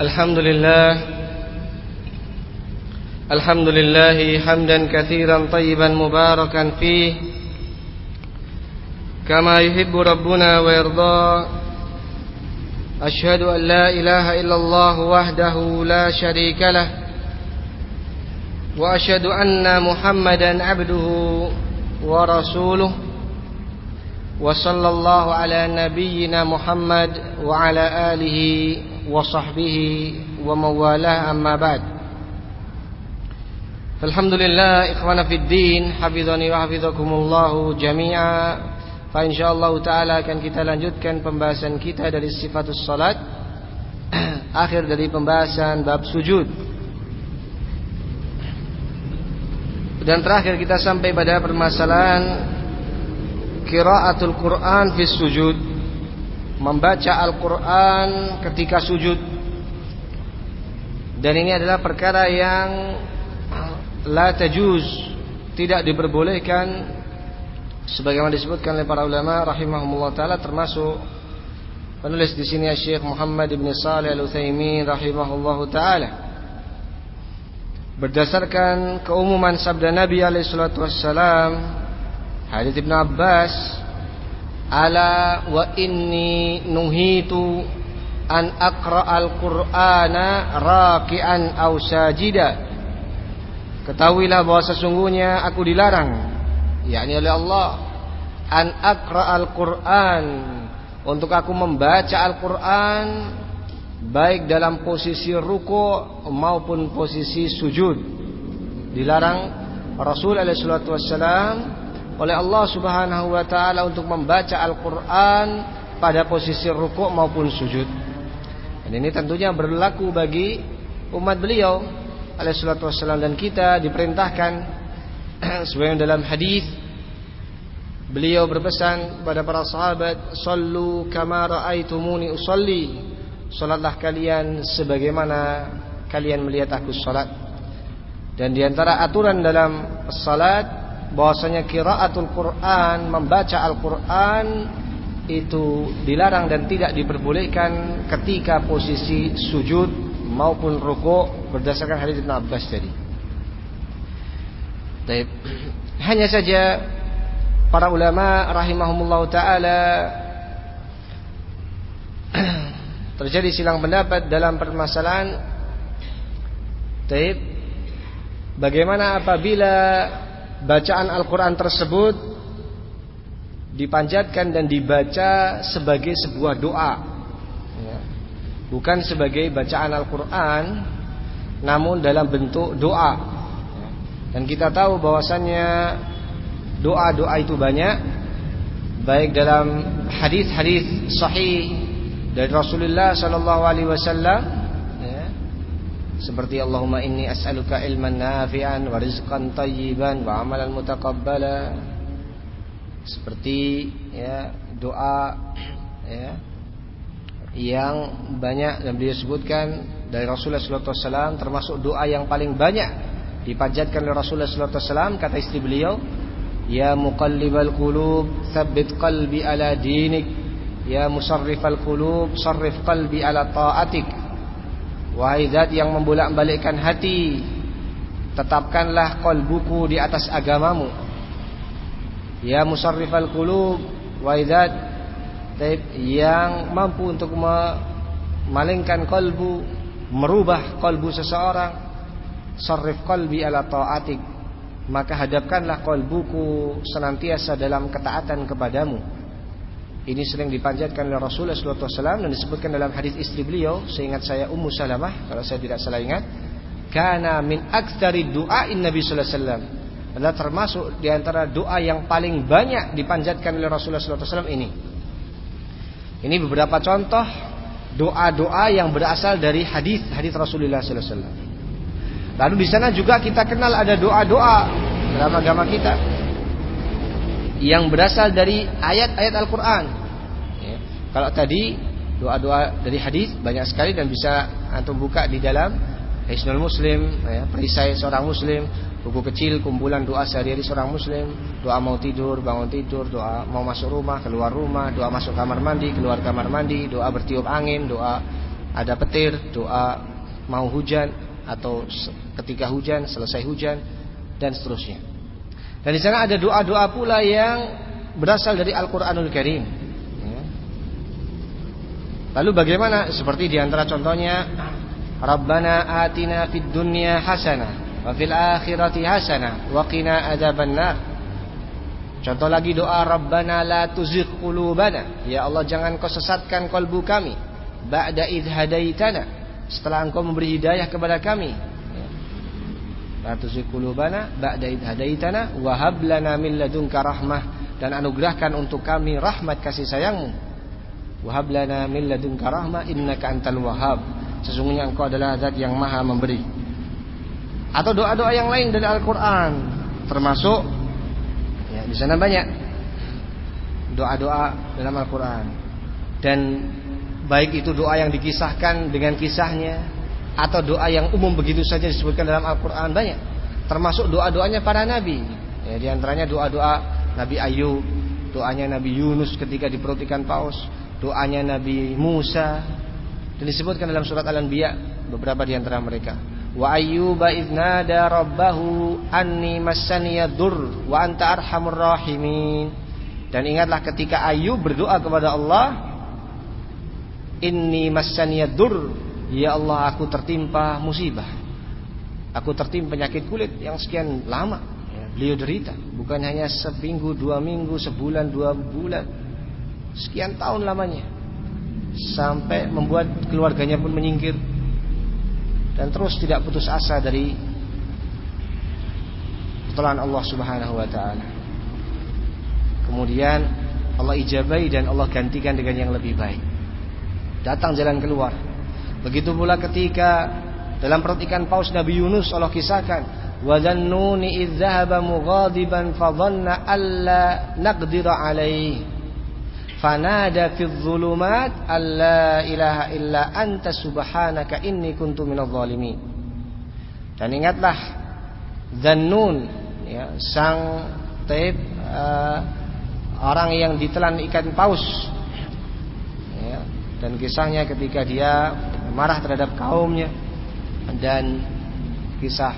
الحمد لله. الحمد لله حمدا كثيرا طيبا مباركا فيه. كما يحب ربنا ويرضى. أشهد أن لا إله إلا الله وحده لا شريك له. وأشهد أن محمدا عبده ورسوله. وصلى الله على نبينا محمد وعلى آله وصحبه ومن والاه أما بعد فالحمد لله إخوانا في الدين حفظني وحفظكم الله جميعا فإن شاء الله تعالى akan kita lanjutkan pembahasan kita dari sifatus salat akhir dari pembahasan bab sujud dan terakhir kita sampai pada permasalahan Kiraatul Quran fi sujud Membaca Al-Quran ketika sujud. Dan ini adalah perkara yang La tajuz Tidak diperbolehkan Sebagaimana disebutkan oleh para ulama Rahimahumullah ta'ala termasuk Penulis di sini Syekh Muhammad ibn Salih al-Uthaymin Rahimahullah ta'ala. Berdasarkan keumuman sabda Nabi alaihi salatu wassalam Hadis Ibn Abbas Ala wa inni nuhitu an aqra al-Qur'ana raki'an aw sajida. Ketahuilah bahwa sesungguhnya aku dilarang yakni oleh Allah an aqra al-Qur'an. Untuk aku membaca Al-Qur'an baik dalam posisi ruku maupun posisi sujud. Dilarang Rasul alaihi salatu wassalam oleh Allah Subhanahu wa taala untuk membaca Al-Qur'an pada posisi rukuk maupun sujud. Dan ini tentunya berlaku bagi umat beliau alaihi salatu wassalam dan kita diperintahkan sesuai dalam hadis beliau berpesan kepada para sahabat sallu kama raaitumuni usolli salatlah kalian sebagaimana kalian melihat aku salat dan di antara aturan dalam salat bahwasanya kiraatul Quran membaca Al-Quran itu dilarang dan tidak diperbolehkan ketika posisi sujud maupun ruku berdasarkan hadis Ibn Abbas tadi. Hanya saja para ulama rahimahumullah taala terjadi silang pendapat dalam permasalahan. Taib Bagaimana apabila bacaan Al-Quran tersebut dipanjatkan dan dibaca sebagai sebuah doa ya. bukan sebagai bacaan Al-Quran namun dalam bentuk doa dan kita tahu bahwasannya doa-doa itu banyak baik dalam hadis-hadis sahih dari Rasulullah sallallahu alaihi wasallam seperti Allahumma inni as'aluka ilman nafi'an wa rizqan tayyiban wa amalan mutaqabbala. Seperti ya doa ya yang banyak dan beliau sebutkan dari Rasulullah wasallam termasuk doa yang paling banyak dipanjatkan oleh Rasulullah wasallam kata istri beliau ya muqallibal qulub tsabbit qalbi ala dinik. Ya musarrifal qulub sarrif qalbi ala ta'atik Wahai zat yang membolak-balikkan hati Tetapkanlah kolbuku di atas agamamu. Ya musarrifal qulub Wahai zat Yang mampu untuk memalingkan kolbu Merubah kolbu seseorang Sarrif kolbi ala ta'atik. Maka hadapkanlah kolbuku Senantiasa dalam ketaatan kepadamu ini sering dipanjatkan oleh Rasulullah SAW dan disebutkan dalam hadis istri beliau, seingat saya Ummu Salamah kalau saya tidak salah ingat, karena min aktsari du'ain Nabi sallallahu alaihi wasallam. Adalah termasuk di antara doa yang paling banyak dipanjatkan oleh Rasulullah SAW ini. Ini beberapa contoh doa-doa yang berasal dari hadis hadis Rasulullah SAW. Lalu di sana juga kita kenal ada doa-doa dalam agama kita yang berasal dari ayat-ayat Al-Quran. Ya. Kalau tadi doa-doa dari hadis banyak sekali dan bisa antum buka di dalam Hisnul Muslim, ya, perisai seorang Muslim, buku kecil kumpulan doa sehari-hari seorang Muslim, doa mau tidur, bangun tidur, doa mau masuk rumah, keluar rumah, doa masuk kamar mandi, keluar kamar mandi, doa bertiup angin, doa ada petir, doa mau hujan atau ketika hujan, selesai hujan dan seterusnya. Dan di sana ada doa-doa pula yang berasal dari Al-Qur'anul Karim. Ya. Lalu bagaimana? Seperti di antara contohnya Rabbana atina fid dunya hasanah wa fil akhirati hasanah wa qina adzabannar. Contoh lagi doa Rabbana la tuzigh qulubana. Ya Allah jangan kau sesatkan kalbu kami ba'da idh hadaitana. Setelah engkau memberi hidayah kepada kami. La tuzigh qulubana ba'da idh hadaitana wa rahmah. Dan anugerahkan untuk kami rahmat kasih sayangmu. Wa hab lana min innaka antal wahhab. Sesungguhnya engkau adalah zat yang maha memberi. Atau doa-doa yang lain dari Al-Quran. Termasuk ya, Di sana banyak Doa-doa dalam Al-Quran. Dan Baik itu doa yang dikisahkan dengan kisahnya Atau doa yang umum begitu saja disebutkan dalam Al-Quran Banyak Termasuk doa-doanya para nabi ya, Di antaranya doa-doa Nabi Ayub Doanya Nabi Yunus ketika diperut ikan paus Doanya Nabi Musa dan disebutkan dalam surat Al-Anbiya beberapa di antara mereka. Wa ayyuba idnada rabbahu anni massani yadur wa anta arhamur rahimin. Dan ingatlah ketika Ayub berdoa kepada Allah, inni massani yadur, ya Allah aku tertimpa musibah. Aku tertimpa penyakit kulit yang sekian lama. Ya, beliau derita, bukan hanya seminggu, dua minggu, sebulan, dua bulan, sekian tahun lamanya sampai membuat keluarganya pun menyingkir dan terus tidak putus asa dari pertolongan Allah Subhanahu wa taala. Kemudian Allah ijabai dan Allah gantikan dengan yang lebih baik. Datang jalan keluar. Begitu pula ketika dalam perut ikan paus Nabi Yunus Allah kisahkan wa dhannuni idh dhahaba mughadiban fa dhanna alla naqdira alaihi fanada fi dhulumat alla ilaha illa anta subhanaka inni kuntu minadh dhalimin dan ingatlah Zannun ya, sang taib uh, orang yang ditelan ikan paus. Ya, dan kisahnya ketika dia marah terhadap kaumnya dan kisah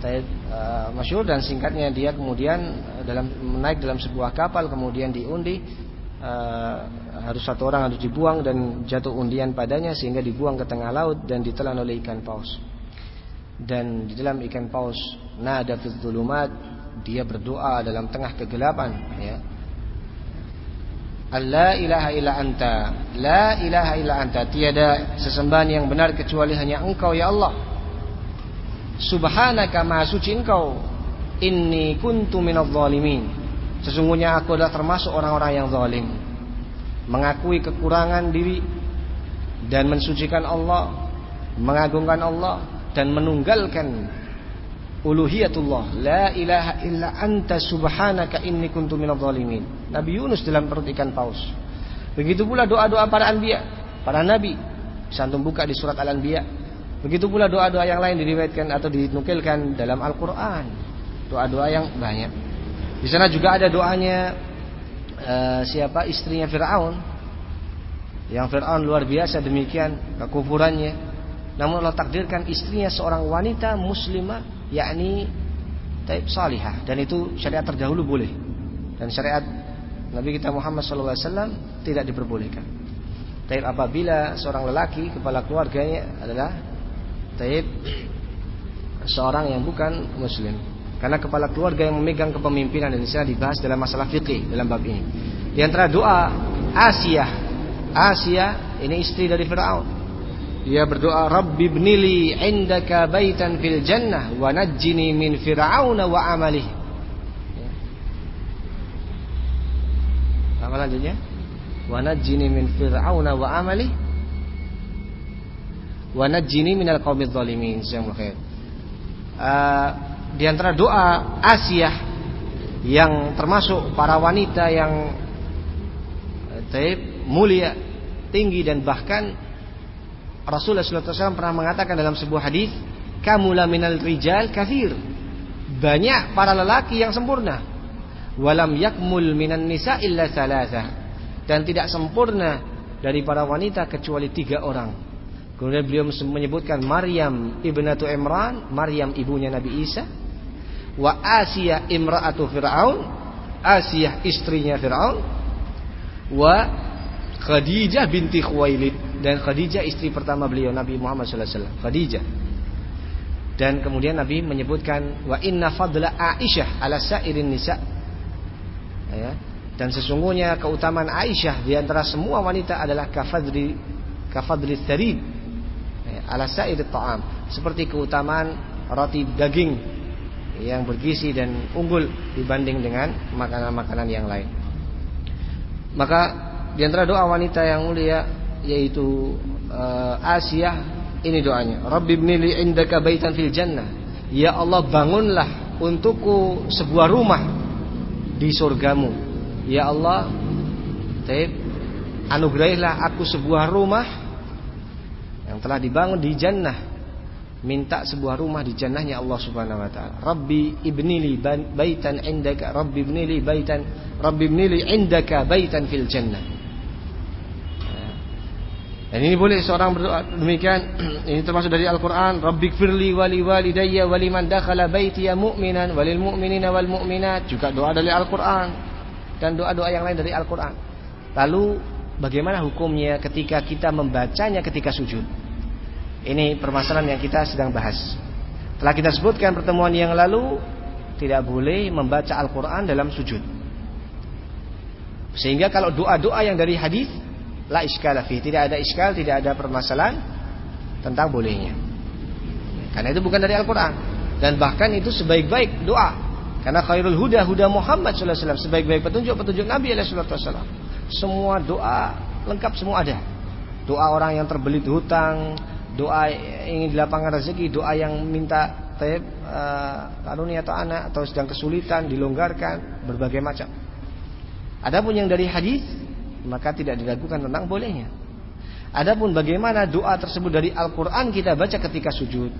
uh, masyur dan singkatnya dia kemudian dalam menaik dalam sebuah kapal kemudian diundi uh, harus satu orang harus dibuang dan jatuh undian padanya sehingga dibuang ke tengah laut dan ditelan oleh ikan paus. Dan di dalam ikan paus nada dzulumat dia berdoa dalam tengah kegelapan ya. Allah ilaha illa anta. La ilaha illa anta. Tiada sesembahan yang benar kecuali hanya engkau ya Allah. Subhanaka maha suci engkau. Inni kuntu minadh zalimin. Sesungguhnya aku adalah termasuk orang-orang yang zalim. Mengakui kekurangan diri dan mensucikan Allah, mengagungkan Allah dan menunggalkan uluhiyatullah. La ilaha illa anta subhanaka inni kuntu minadh zalimin. Nabi Yunus dalam perut ikan paus. Begitu pula doa-doa para anbiya, para nabi. Bisa buka di surat Al-Anbiya. Begitu pula doa-doa yang lain diriwayatkan atau dinukilkan dalam Al-Qur'an. Doa-doa yang banyak. Di sana juga ada doanya uh, siapa istrinya Firaun. Yang Firaun luar biasa demikian kekufurannya. Namun Allah takdirkan istrinya seorang wanita muslimah yakni taib salihah dan itu syariat terdahulu boleh. Dan syariat Nabi kita Muhammad SAW tidak diperbolehkan. Taib apabila seorang lelaki kepala keluarganya adalah taib seorang yang bukan muslim. Karena kepala keluarga yang memegang kepemimpinan dan sana dibahas dalam masalah fikih dalam bab ini. Di antara doa Asia, Asia ini istri dari Firaun. Dia berdoa, "Rabbi ibnili indaka baitan fil jannah wa najjini min fir'auna wa amalih." Apa lanjutnya? Wa najjini min fir'auna wa amalih wa najjini minal qaumidz zalimin. Jazakumullah Uh, di antara doa Asia yang termasuk para wanita yang eh, taib mulia, tinggi dan bahkan Rasulullah SAW pernah mengatakan dalam sebuah hadis, "Kamula minal rijal kafir." Banyak para lelaki yang sempurna. Walam yakmul minan nisa illa salasa. Dan tidak sempurna dari para wanita kecuali tiga orang. Kemudian beliau menyebutkan Maryam ibnatu Imran, Maryam ibunya Nabi Isa. Wa Asiyah imra'atu Fir'aun, Asiyah istrinya Fir'aun. Wa Khadijah binti Khuwailid dan Khadijah istri pertama beliau Nabi Muhammad sallallahu alaihi wasallam. Khadijah. Dan kemudian Nabi menyebutkan wa inna fadla Aisyah ala sa'irin nisa. Ya. Dan sesungguhnya keutamaan Aisyah di antara semua wanita adalah kafadri kafadri tharid ala sa'ir ta'am seperti keutamaan roti daging yang bergizi dan unggul dibanding dengan makanan-makanan yang lain. Maka di antara doa wanita yang mulia yaitu uh, Asia ini doanya, Rabbi ibnili indaka baitan fil jannah. Ya Allah bangunlah untukku sebuah rumah di surgamu. Ya Allah, taib, anugerahilah aku sebuah rumah yang telah dibangun di jannah minta sebuah rumah di jannahnya Allah Subhanahu wa taala. Rabbi ibnili baitan indaka, Rabbi ibnili baitan, Rabbi ibnili indaka baitan fil jannah. Dan ini boleh seorang berdoa demikian. Ini termasuk dari Al-Qur'an, Rabbi firli wali walidayya waliman dakhala baitiya mu'minan walil mu'minina wal mu'minat. Juga doa dari Al-Qur'an dan doa-doa yang lain dari Al-Qur'an. Lalu bagaimana hukumnya ketika kita membacanya ketika sujud? Ini permasalahan yang kita sedang bahas. Telah kita sebutkan pertemuan yang lalu tidak boleh membaca Al-Quran dalam sujud. Sehingga kalau doa-doa yang dari hadis la iskal fi, tidak ada iskal, tidak ada permasalahan tentang bolehnya. Karena itu bukan dari Al-Quran dan bahkan itu sebaik-baik doa. Karena khairul huda huda Muhammad sallallahu alaihi wasallam, sebaik-baik petunjuk petunjuk Nabi alaihi wasallam. Semua doa lengkap semua ada. Doa orang yang terbelit hutang, doa ingin dilapangkan rezeki, doa yang minta taib uh, atau anak atau sedang kesulitan dilonggarkan berbagai macam. Adapun yang dari hadis maka tidak diragukan tentang bolehnya. Adapun bagaimana doa tersebut dari Al-Qur'an kita baca ketika sujud.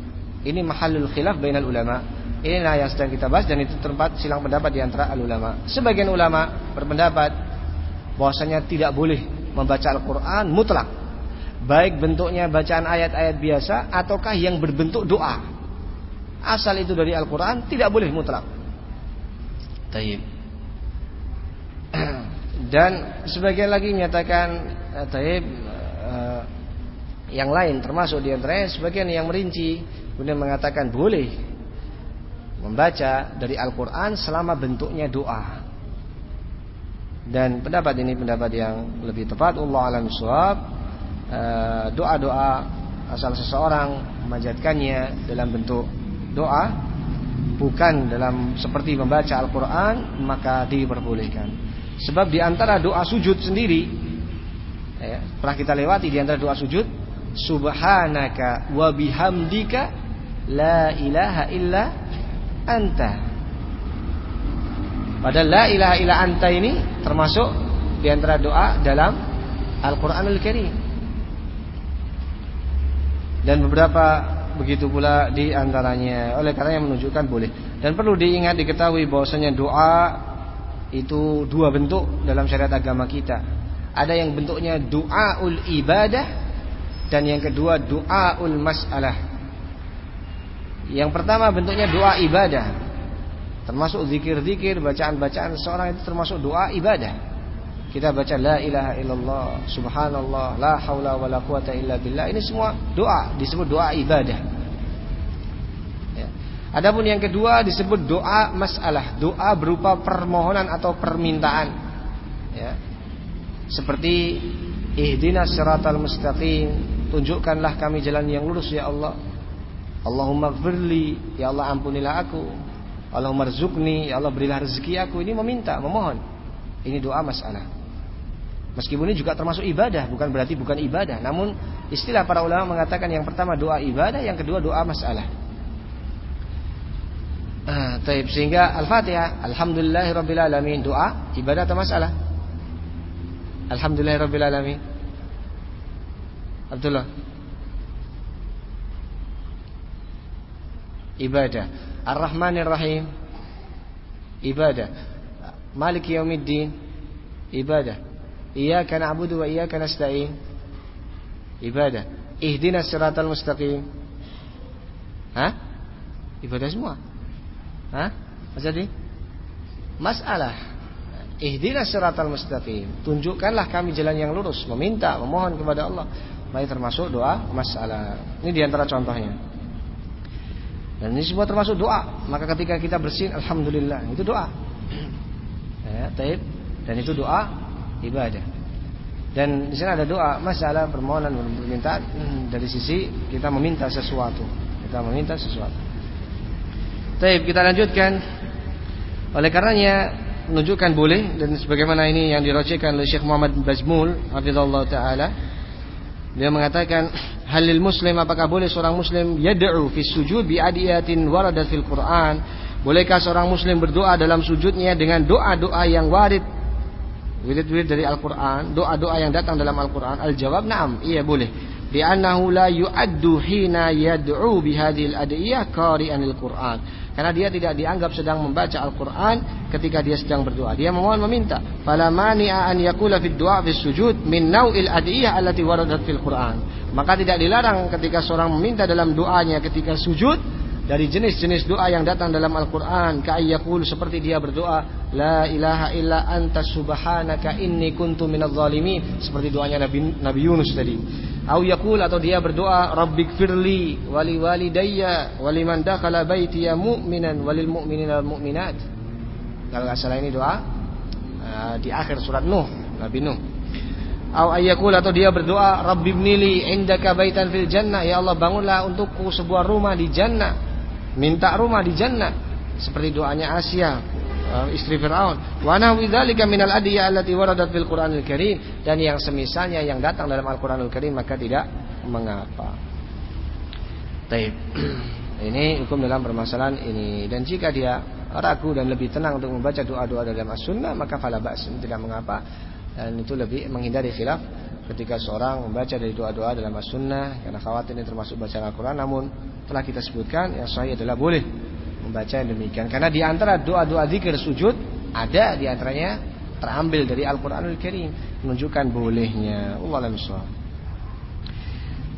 Ini mahalul khilaf bainal ulama. Inilah yang sedang kita bahas dan itu tempat silang pendapat di antara al ulama. Sebagian ulama berpendapat bahwasanya tidak boleh membaca Al-Qur'an mutlak Baik bentuknya bacaan ayat-ayat biasa ataukah yang berbentuk doa. Asal itu dari Al-Quran tidak boleh mutlak. Taib. Dan sebagian lagi menyatakan eh, taib uh, yang lain termasuk di antaranya sebagian yang merinci kemudian mengatakan boleh membaca dari Al-Quran selama bentuknya doa. Dan pendapat ini pendapat yang lebih tepat Allah alam suab Eh, doa-doa asal seseorang memanjatkannya dalam bentuk doa bukan dalam seperti membaca Al-Quran maka diperbolehkan sebab di antara doa sujud sendiri ya, pernah kita lewati di antara doa sujud subhanaka wa bihamdika la ilaha illa anta. Padahal la ilaha illa anta ini termasuk di antara doa dalam Al-Quranul Karim. Dan beberapa begitu pula di antaranya. Oleh karena yang menunjukkan boleh. Dan perlu diingat diketahui bahwasanya doa itu dua bentuk dalam syariat agama kita ada yang bentuknya doaul ibadah dan yang kedua doaul masalah yang pertama bentuknya doa ibadah termasuk zikir-zikir bacaan-bacaan seorang itu termasuk doa ibadah kita baca la ilaha illallah, subhanallah, la haula wala quwata illa billah. Ini semua doa, disebut doa ibadah. Adapun yang kedua disebut doa masalah, doa berupa permohonan atau permintaan. Ya. Seperti ihdinas siratal mustaqim, tunjukkanlah kami jalan yang lurus ya Allah. Allahumma firli, ya Allah ampunilah aku. Allahumma rizukni, ya Allah berilah rezeki aku. Ini meminta, memohon. Ini doa masalah. Meskipun ini juga termasuk ibadah, bukan berarti bukan ibadah. Namun istilah para ulama mengatakan yang pertama doa ibadah, yang kedua doa masalah. Ah, taib sehingga Al-Fatihah, Alhamdulillahirabbil alamin, doa ibadah atau masalah? Alhamdulillahirabbil alamin. Abdullah. Ibadah. Ar-Rahmanir Rahim. Ibadah. Malik Yaumiddin. Ibadah. Iyyaka na'budu wa iyyaka nasta'in. Ibadah. Ihdinas siratal mustaqim. Hah? Ibadah semua. Hah? Mas jadi? Masalah. Ihdinas siratal mustaqim. Tunjukkanlah kami jalan yang lurus, meminta, memohon kepada Allah. Baik termasuk doa masalah. Ini di antara contohnya. Dan ini semua termasuk doa. Maka ketika kita bersin, alhamdulillah, itu doa. Ya, taib. Dan itu doa ibadah. Dan di sana ada doa masalah permohonan permintaan hmm, dari sisi kita meminta sesuatu. Kita meminta sesuatu. Baik, kita lanjutkan. Oleh karenanya menunjukkan boleh dan sebagaimana ini yang dirocikan oleh Syekh Muhammad Bazmul hafizallahu taala dia mengatakan halil muslim apakah boleh seorang muslim yad'u fi sujud bi adiyatin waradat fil Quran? Bolehkah seorang muslim berdoa dalam sujudnya dengan doa-doa yang warid? Wirid-wirid dari Al-Quran doa-doa yang datang dalam Al-Quran? Al-jawab na'am iya boleh la yu'addu hina yad'u bihadhil adiyah qari'anil Quran karena dia tidak dianggap sedang membaca Al-Quran ketika dia sedang berdoa. Dia memohon meminta fala mani'a an yaqula fid du'a fis sujud min naw'il adiyah allati waradat fil Quran. Maka tidak dilarang ketika seorang meminta dalam doanya ketika sujud dari jenis-jenis doa yang datang dalam Al-Quran Ka'ayyakul seperti dia berdoa La ilaha illa anta subhanaka inni kuntu minal zalimin Seperti doanya Nabi, Nabi Yunus tadi. Au yakul atau dia berdoa Rabbik firli wali walidayya Waliman dakhala ya mu'minan Walil mu'minin al mu'minat. Kalau nggak salah ini doa uh, Di akhir surat Nuh Nabi Nuh. Au ayyakul atau dia berdoa Rabbi ibnili indaka baitan fil jannah. Ya Allah bangunlah untukku sebuah rumah di jannah minta rumah di jannah. Seperti doanya Asia uh, istri Firaun. Wa nahwi dzalika minal adiyah allati waradat fil Qur'anil Karim. Dan yang semisalnya yang datang dalam Al-Qur'anul Karim maka tidak mengapa. Taib. Ini hukum dalam permasalahan ini. Dan jika dia ragu dan lebih tenang untuk membaca doa-doa dalam as-sunnah maka fala ba's tidak mengapa. Dan itu lebih menghindari khilaf ketika seorang membaca dari doa-doa dalam as-sunnah karena khawatir ini termasuk bacaan Al-Qur'an namun telah kita sebutkan yang sahih adalah boleh membaca yang demikian. Karena di antara doa-doa zikir sujud ada di antaranya terambil dari Al-Qur'anul Karim menunjukkan bolehnya. Allah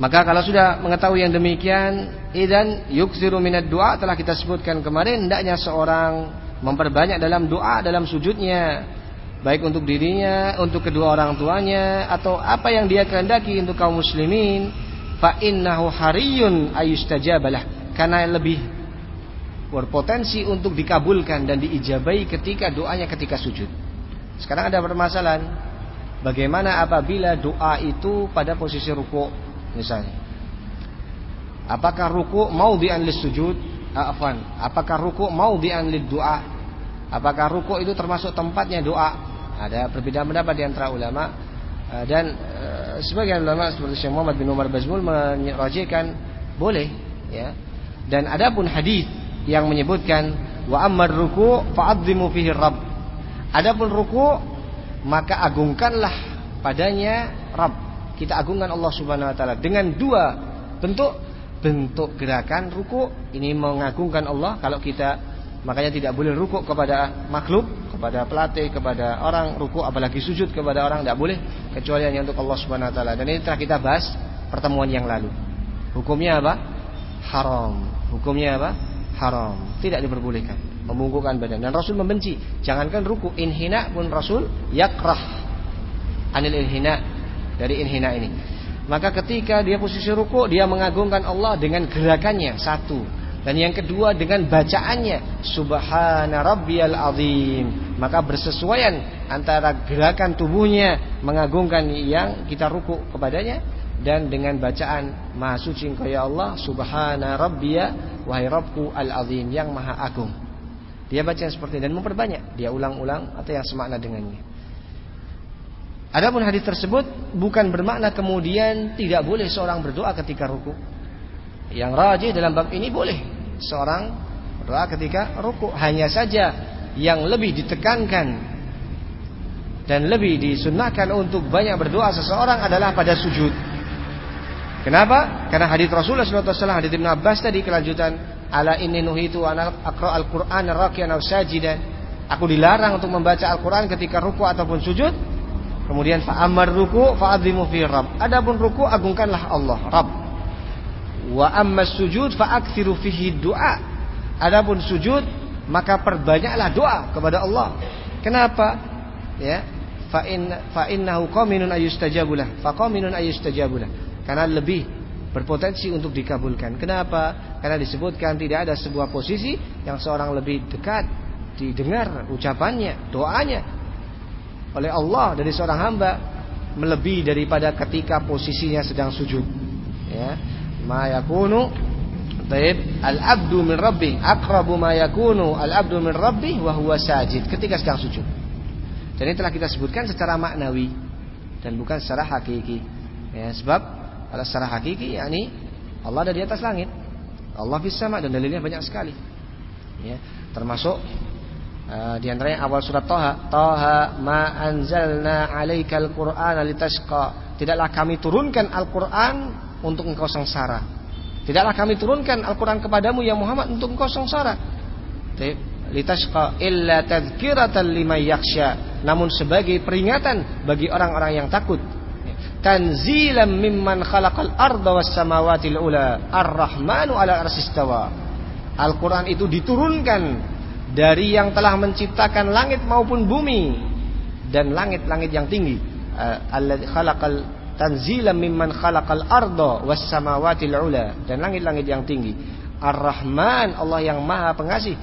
maka kalau sudah mengetahui yang demikian idan yuksiru minat doa telah kita sebutkan kemarin hendaknya seorang memperbanyak dalam doa dalam sujudnya baik untuk dirinya, untuk kedua orang tuanya atau apa yang dia kehendaki untuk kaum muslimin fa innahu hariyun ayustajabalah karena lebih berpotensi untuk dikabulkan dan diijabai ketika doanya ketika sujud. Sekarang ada permasalahan bagaimana apabila doa itu pada posisi ruku misalnya. Apakah ruku mau lis sujud? Ah, afwan. Apakah ruku mau lid doa? Apakah ruku itu termasuk tempatnya doa? Ada perbedaan pendapat di antara ulama Eh, dan uh, sebagian ulama seperti Syekh Muhammad bin Umar Bazmul menyerajikan boleh ya. Dan adapun hadis yang menyebutkan wa ammar ruku fa'azzimu fihi rabb. Adapun ruku maka agungkanlah padanya Rabb. Kita agungkan Allah Subhanahu wa taala dengan dua bentuk bentuk gerakan ruku ini mengagungkan Allah kalau kita makanya tidak boleh ruku kepada makhluk kepada pelatih, kepada orang ruku, apalagi sujud kepada orang tidak boleh kecuali hanya untuk Allah Subhanahu wa taala. Dan ini telah kita bahas pertemuan yang lalu. Hukumnya apa? Haram. Hukumnya apa? Haram. Tidak diperbolehkan. Membungkukkan badan. Dan Rasul membenci. Jangankan ruku, inhina pun Rasul yakrah anil inhina dari inhina ini. Maka ketika dia posisi ruku, dia mengagungkan Allah dengan gerakannya satu. Dan yang kedua dengan bacaannya Subhana rabbiyal azim. Maka bersesuaian antara gerakan tubuhnya Mengagungkan yang kita ruku kepadanya Dan dengan bacaan Maha suci engkau ya Allah Subhana rabbiya Wahai Rabbku al-azim Yang maha agung. Dia baca seperti ini dan memperbanyak. Dia ulang-ulang atau yang semakna dengannya. Adapun hadis tersebut bukan bermakna kemudian tidak boleh seorang berdoa ketika ruku. Yang rajih dalam bab ini boleh seorang berdoa ketika ruku. Hanya saja yang lebih ditekankan dan lebih disunahkan untuk banyak berdoa seseorang adalah pada sujud. Kenapa? Karena hadis Rasulullah SAW hadis Ibn Abbas tadi kelanjutan ala inni nuhitu ana aqra al-Qur'an rakian aw sajidan. Aku dilarang untuk membaca Al-Qur'an ketika ruku ataupun sujud. Kemudian fa'amar ruku fa'adzimu fi rabb. Adapun ruku agungkanlah Allah, Rabb. Wa amma sujud fa'aktsiru fihi du'a. Adapun sujud maka perbanyaklah doa kepada Allah. Kenapa? Ya. Fa in fa innahu qaminun ayustajabulah. Fa qaminun ayustajabulah. Karena lebih berpotensi untuk dikabulkan. Kenapa? Karena disebutkan tidak ada sebuah posisi yang seorang lebih dekat didengar ucapannya, doanya oleh Allah dari seorang hamba melebihi daripada ketika posisinya sedang sujud. Ya. Ma yakunu Taib al-abdu min rabbi aqrabu ma yakunu al-abdu min rabbi wa huwa sajid ketika sedang sujud. Dan ini telah kita sebutkan secara maknawi dan bukan secara hakiki. Ya, sebab kalau secara hakiki yakni Allah ada di atas langit. Allah fis sama dan dalilnya banyak sekali. Ya, termasuk Uh, di antaranya awal surat Toha Toha ma anzalna alaikal qur'ana litashqa Tidaklah kami turunkan Al-Quran untuk engkau sengsara. Tidaklah kami turunkan Al-Quran kepadamu ya Muhammad untuk engkau sengsara. Litashqa illa tadhkiratan lima yaksha Namun sebagai peringatan bagi orang-orang yang takut. Tanzilam mimman khalaqal arda was samawati ula. Ar-Rahmanu ala arsistawa. Al-Quran itu diturunkan dari yang telah menciptakan langit maupun bumi dan langit-langit yang tinggi. Eh, alladzi khalaqal tanzilan mimman khalaqal arda was samawati ula dan langit-langit yang tinggi. Ar-Rahman Allah yang Maha Pengasih.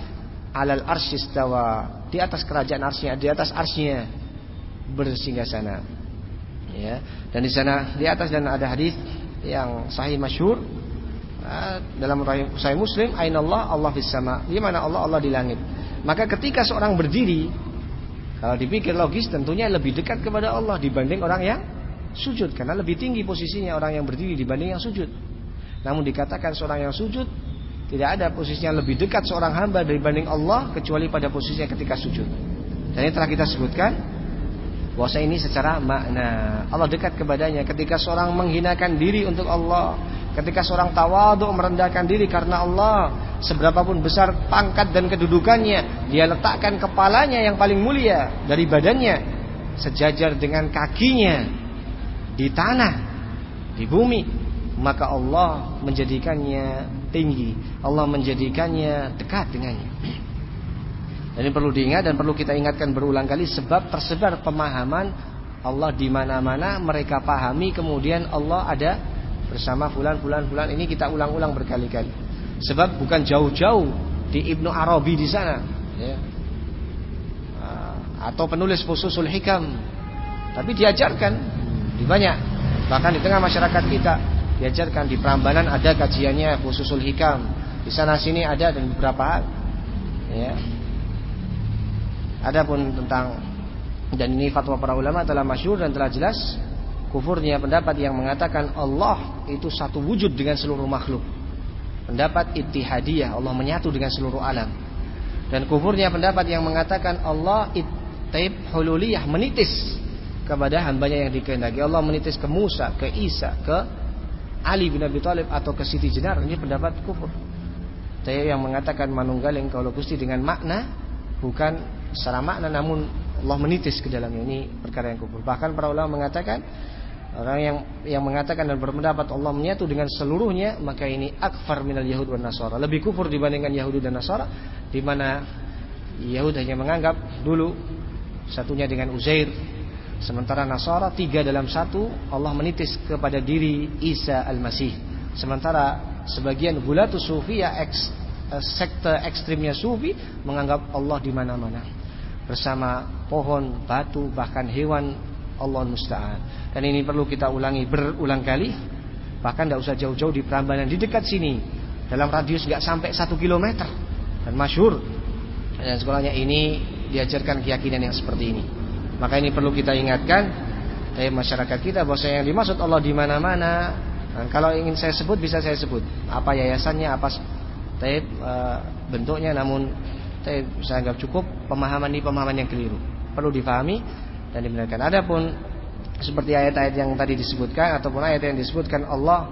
Alal arsyistawa di atas kerajaan arsy di atas arsy bersinggasana. Ya. Dan di sana di atas dan ada hadis yang sahih masyhur. Eh, dalam sahih Muslim ainallah Allah fis sama di mana Allah Allah di langit. Maka ketika seorang berdiri Kalau dipikir logis tentunya lebih dekat kepada Allah Dibanding orang yang sujud Karena lebih tinggi posisinya orang yang berdiri dibanding yang sujud. Namun dikatakan seorang yang sujud Tidak ada posisinya lebih dekat seorang hamba dibanding Allah Kecuali pada posisinya ketika sujud. Dan ini telah kita sebutkan Bahwa ini secara makna. Allah dekat kepadanya Ketika seorang menghinakan diri untuk Allah Ketika seorang tawaduk merendahkan diri karena Allah Seberapapun besar pangkat dan kedudukannya Dia letakkan kepalanya yang paling mulia dari badannya Sejajar dengan kakinya Di tanah Di bumi Maka Allah menjadikannya tinggi Allah menjadikannya dekat dengannya Dan ini perlu diingat dan perlu kita ingatkan berulang kali Sebab tersebar pemahaman Allah di mana-mana mereka pahami kemudian Allah ada bersama fulan fulan fulan ini kita ulang-ulang berkali-kali. Sebab bukan jauh-jauh di Ibnu Arabi di sana, ya. Ah, atau penulis Fususul Hikam. Tapi diajarkan di banyak, bahkan di tengah masyarakat kita diajarkan di Prambanan ada kajiannya Fususul Hikam. Di sana sini ada dan beberapa hal. Ya. Adapun tentang dan ini fatwa para ulama telah masyhur dan telah jelas kufurnya pendapat yang mengatakan Allah itu satu wujud dengan seluruh makhluk. Pendapat ittihadiyah, Allah menyatu dengan seluruh alam. Dan kufurnya pendapat yang mengatakan Allah taib hululiyah menitis kepada hambanya yang dikehendaki. Allah menitis ke Musa, ke Isa, ke Ali bin Abi Thalib atau ke Siti Jenar. Ini pendapat kufur. Taib yang mengatakan manunggaling kalau gusti dengan makna bukan secara makna namun Allah menitis ke dalamnya ini perkara yang kufur. Bahkan para ulama mengatakan Orang yang yang mengatakan dan berpendapat Allah menyatu dengan seluruhnya maka ini akfar minal Yahud dan Nasara lebih kufur dibandingkan Yahudi dan Nasara di mana Yahudi hanya menganggap dulu satunya dengan Uzair sementara Nasara tiga dalam satu Allah menitis kepada diri Isa al-Masih sementara sebagian gulatu sufi ya eks, eh, sekte ekstrimnya sufi menganggap Allah di mana-mana bersama pohon, batu bahkan hewan Allah musta'an. Dan ini perlu kita ulangi berulang kali. Bahkan tidak usah jauh-jauh di Prambanan di dekat sini. Dalam radius nggak sampai satu kilometer. Dan masyhur. Dan sekolahnya ini diajarkan keyakinan yang seperti ini. Maka ini perlu kita ingatkan dari masyarakat kita bahwa yang dimaksud Allah di mana-mana. Dan kalau ingin saya sebut bisa saya sebut apa yayasannya, apa taib e, bentuknya namun taib saya anggap cukup pemahaman ini pemahaman yang keliru. Perlu difahami dan dibenarkan. Adapun seperti ayat-ayat yang tadi disebutkan ataupun ayat yang disebutkan Allah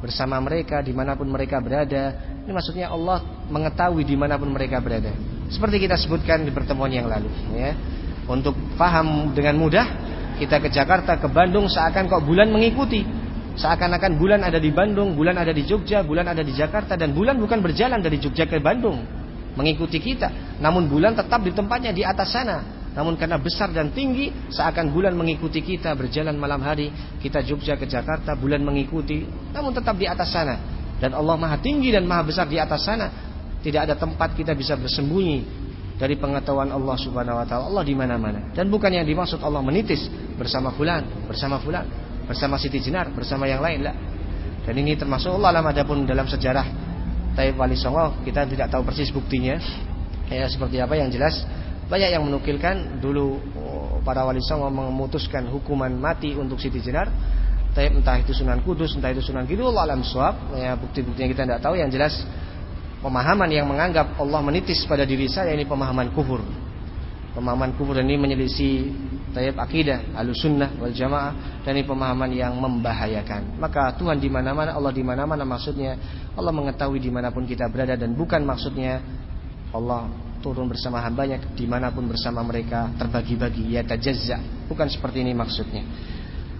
bersama mereka di mana pun mereka berada. Ini maksudnya Allah mengetahui di mana pun mereka berada. Seperti kita sebutkan di pertemuan yang lalu. Ya. Untuk paham dengan mudah kita ke Jakarta, ke Bandung seakan kok bulan mengikuti. Seakan-akan bulan ada di Bandung, bulan ada di Jogja, bulan ada di Jakarta dan bulan bukan berjalan dari Jogja ke Bandung mengikuti kita. Namun bulan tetap di tempatnya di atas sana. Namun karena besar dan tinggi seakan bulan mengikuti kita berjalan malam hari, kita Jogja ke Jakarta, bulan mengikuti, namun tetap di atas sana. Dan Allah Maha tinggi dan Maha besar di atas sana. Tidak ada tempat kita bisa bersembunyi dari pengetahuan Allah Subhanahu wa taala. Allah di mana-mana. Dan bukan yang dimaksud Allah menitis bersama fulan, bersama fulan, bersama Siti Jenar, bersama yang lain lah. Dan ini termasuk Allah alam adapun dalam sejarah Taib Wali Songo kita tidak tahu persis buktinya. Ya seperti apa yang jelas banyak yang menukilkan dulu oh, para Wali Songo memutuskan hukuman mati untuk Siti Jenar. Entah itu Sunan Kudus, entah itu Sunan Kidul, alam suap. Ya bukti-buktinya kita tidak tahu. Yang jelas pemahaman yang menganggap Allah menitis pada diri saya ini pemahaman kufur. Pemahaman kufur ini menyelisih tayyib akidah alusunnah wal jamaah dan ini pemahaman yang membahayakan. Maka Tuhan di mana-mana, Allah di mana-mana maksudnya Allah mengetahui di mana pun kita berada dan bukan maksudnya Allah turun bersama hambanya di mana pun bersama mereka terbagi-bagi ya tajazza bukan seperti ini maksudnya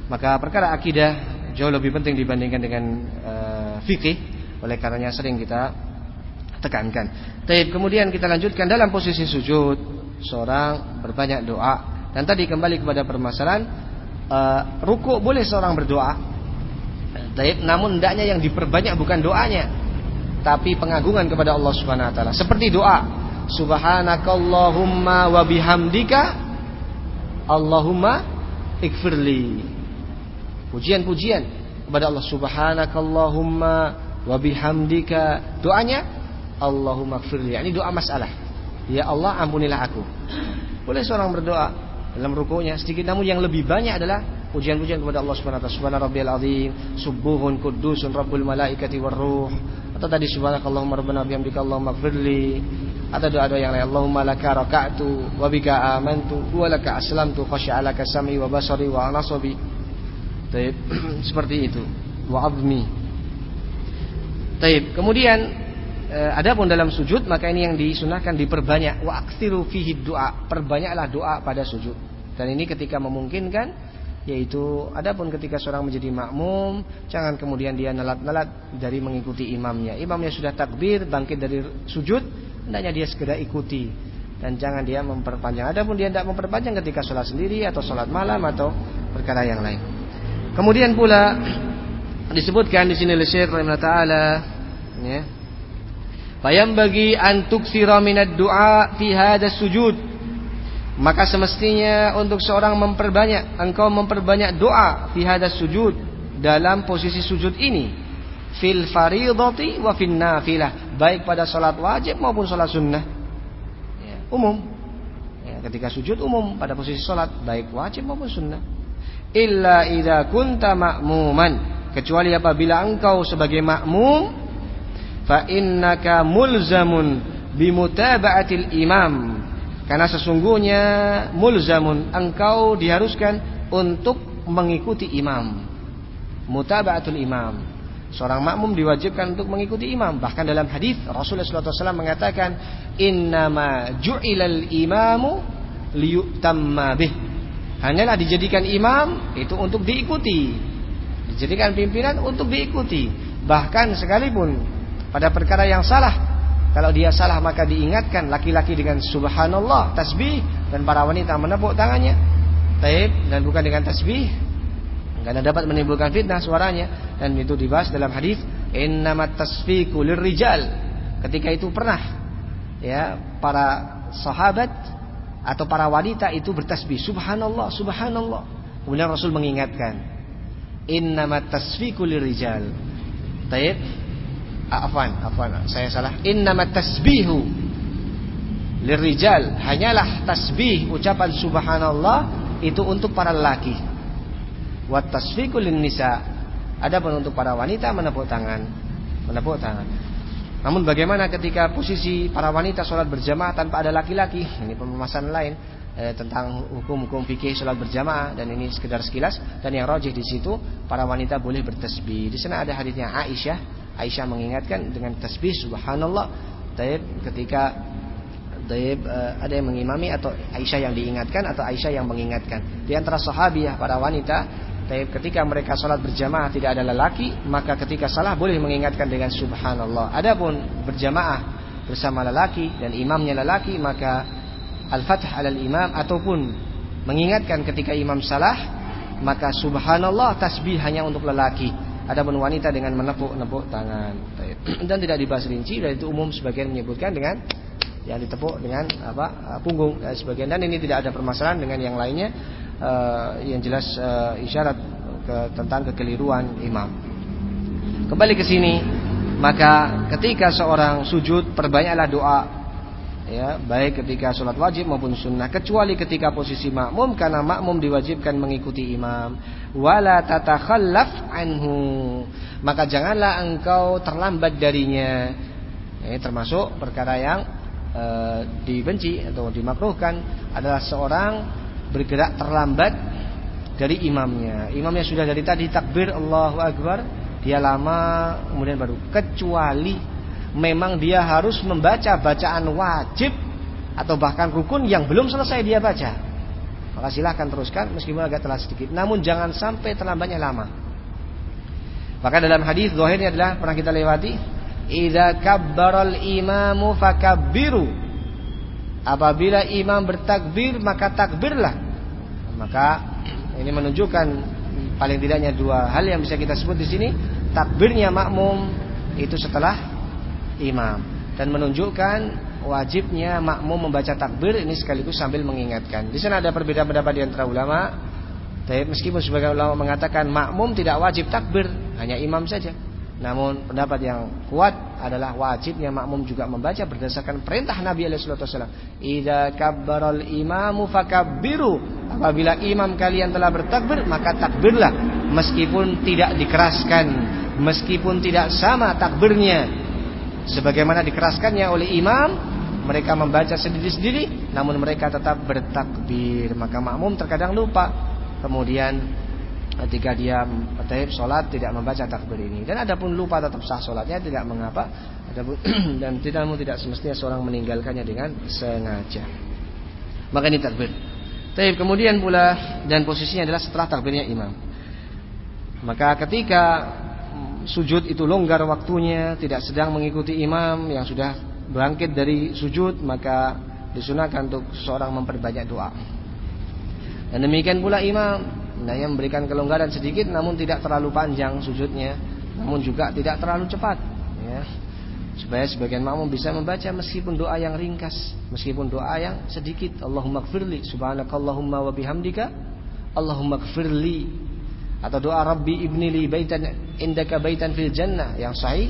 maka perkara akidah jauh lebih penting dibandingkan dengan uh, fikih oleh karenanya sering kita tekankan. Taib kemudian kita lanjutkan dalam posisi sujud seorang berbanyak doa dan tadi kembali kepada permasalahan uh, ruku boleh seorang berdoa. Taib namun hendaknya yang diperbanyak bukan doanya tapi pengagungan kepada Allah Subhanahu wa taala. Seperti doa Subhanakallahumma wa bihamdika Allahumma ikfirli. Pujian-pujian kepada Allah Subhanakallahumma wa bihamdika. Doanya Allahumma gfirli. Ini doa masalah. Ya Allah ampunilah aku. Boleh seorang berdoa dalam rukunya sedikit namun yang lebih banyak adalah pujian-pujian kepada Allah Subhanahu wa taala. Subhana rabbiyal azim, subuhun qudusun rabbul malaikati war ruh. Atau tadi subhanakallahumma rabbana bihamdika Allahumma gfirli. Atau doa-doa yang lain Allahumma laka raka'tu wa bika amantu wa laka aslamtu khasya'alaka sam'i wa basari wa nasabi. Seperti itu. Wa azmi. Taib. Kemudian adapun dalam sujud maka ini yang disunahkan diperbanyak. Wa aktsiru fihi doa perbanyaklah doa pada sujud. Dan ini ketika memungkinkan yaitu adapun ketika seorang menjadi makmum jangan kemudian dia nelat-nelat dari mengikuti imamnya. Imamnya sudah takbir bangkit dari sujud hendaknya dia segera ikuti. Dan jangan dia memperpanjang. Adapun dia tidak memperpanjang ketika sholat sendiri atau sholat malam atau perkara yang lain. Kemudian pula disebutkan di sini oleh Syekh Taala ya Bayam bagi antuk minad doa fi hadas sujud. Maka semestinya untuk seorang memperbanyak engkau memperbanyak doa fi hadas sujud dalam posisi sujud ini. Fil faridati wa fin nafilah. Baik pada salat wajib maupun salat sunnah. Ya, umum. Ya, ketika sujud umum pada posisi salat baik wajib maupun sunnah. Illa idza kunta ma'muman. Kecuali apabila engkau sebagai makmum fa innaka mulzamun bimutaba'atil imam. Karena sesungguhnya mulzamun engkau diharuskan untuk mengikuti imam. Mutaba'atul imam. Seorang makmum diwajibkan untuk mengikuti imam. Bahkan dalam hadis Rasulullah SAW mengatakan innama ju'ilal imamu liyutamma bih. Hanyalah dijadikan imam itu untuk diikuti. Dijadikan pimpinan untuk diikuti. Bahkan sekalipun pada perkara yang salah. Kalau dia salah maka diingatkan laki-laki dengan subhanallah, tasbih dan para wanita menepuk tangannya. Taib dan bukan dengan tasbih. Karena dapat menimbulkan fitnah suaranya dan itu dibahas dalam hadis innamat tasfiqu lirrijal. Ketika itu pernah ya para sahabat atau para wanita itu bertasbih subhanallah subhanallah. Kemudian Rasul mengingatkan innamat tasfiqu lirrijal. Taib afwan afwan saya salah. Innamat tasbihu lirijal hanyalah tasbih ucapan subhanallah itu untuk para lelaki. Wa tasfiqu nisa adapun untuk para wanita menepuk tangan. Menepuk tangan. Namun bagaimana ketika posisi para wanita sholat berjamaah tanpa ada laki-laki? Ini pembahasan lain eh, tentang hukum-hukum fikih sholat berjamaah. Dan ini sekedar sekilas. Dan yang rojih di situ para wanita boleh bertasbih. Di sana ada hadisnya Aisyah Aisyah mengingatkan dengan tasbih subhanallah Taib ketika Taib, uh, ada yang mengimami atau Aisyah yang diingatkan atau Aisyah yang mengingatkan. Di antara sahabiah para wanita, Taib ketika mereka sholat berjamaah tidak ada lelaki, maka ketika salah boleh mengingatkan dengan subhanallah. Adapun berjamaah bersama lelaki dan imamnya lelaki, maka al-fath alal imam ataupun mengingatkan ketika imam salah, maka subhanallah tasbih hanya untuk lelaki. Adapun wanita dengan menepuk-nepuk tangan. Dan tidak dibahas rinci dan itu umum sebagian menyebutkan dengan yang ditepuk dengan apa uh, punggung uh, sebagian dan ini tidak ada permasalahan dengan yang lainnya uh, yang jelas isyarat tentang kekeliruan imam. Kembali ke sini, maka ketika seorang sujud perbanyaklah doa ya baik ketika sholat wajib maupun sunnah kecuali ketika posisi makmum karena makmum diwajibkan mengikuti imam. Wala tatakhallaf anhu. Maka janganlah engkau terlambat darinya. Ini termasuk perkara yang e, dibenci atau dimakruhkan adalah seorang bergerak terlambat dari imamnya. Imamnya sudah dari tadi takbir Allahu Akbar, dia lama kemudian baru. Kecuali memang dia harus membaca bacaan wajib atau bahkan rukun yang belum selesai dia baca. Maka silahkan teruskan meskipun agak telat sedikit. Namun jangan sampai terlambatnya lama. Maka dalam hadis zahirnya adalah pernah kita lewati Idza kabbaral imamu fakabbiru. Apabila imam bertakbir maka takbirlah. Maka ini menunjukkan paling tidaknya dua hal yang bisa kita sebut di sini. Takbirnya makmum itu setelah imam dan menunjukkan wajibnya makmum membaca takbir ini sekaligus sambil mengingatkan. Di sana ada perbedaan pendapat di antara ulama. Tapi meskipun sebagian ulama mengatakan makmum tidak wajib takbir, hanya imam saja. Namun pendapat yang kuat adalah wajibnya makmum juga membaca berdasarkan perintah Nabi alaihi wasallam. Idza kabbaral imamu fakabbiru. Apabila imam kalian telah bertakbir, maka takbirlah meskipun tidak dikeraskan, meskipun tidak sama takbirnya sebagaimana dikeraskannya oleh imam, mereka membaca sendiri-sendiri namun mereka tetap bertakbir. Maka makmum terkadang lupa. Kemudian ketika dia taib sholat tidak membaca takbir ini. Dan adapun lupa tetap sah sholatnya tidak mengapa. Adapun dan tidak tidak semestinya seorang meninggalkannya dengan sengaja. Maka ini takbir. Taib. Kemudian pula dan posisinya adalah setelah takbirnya imam. Maka ketika sujud itu longgar waktunya tidak sedang mengikuti imam yang sudah bangkit dari sujud maka disunahkan untuk seorang memperbanyak doa. Dan demikian pula imam Nah yang memberikan kelonggaran sedikit namun tidak terlalu panjang sujudnya Namun juga tidak terlalu cepat ya. Supaya sebagian makmum bisa membaca meskipun doa yang ringkas Meskipun doa yang sedikit. Allahumma gfirli subhanakallahumma wa bihamdika. Allahumma gfirli Atau doa Rabbi ibni li baitan indaka baitan fil jannah Yang sahih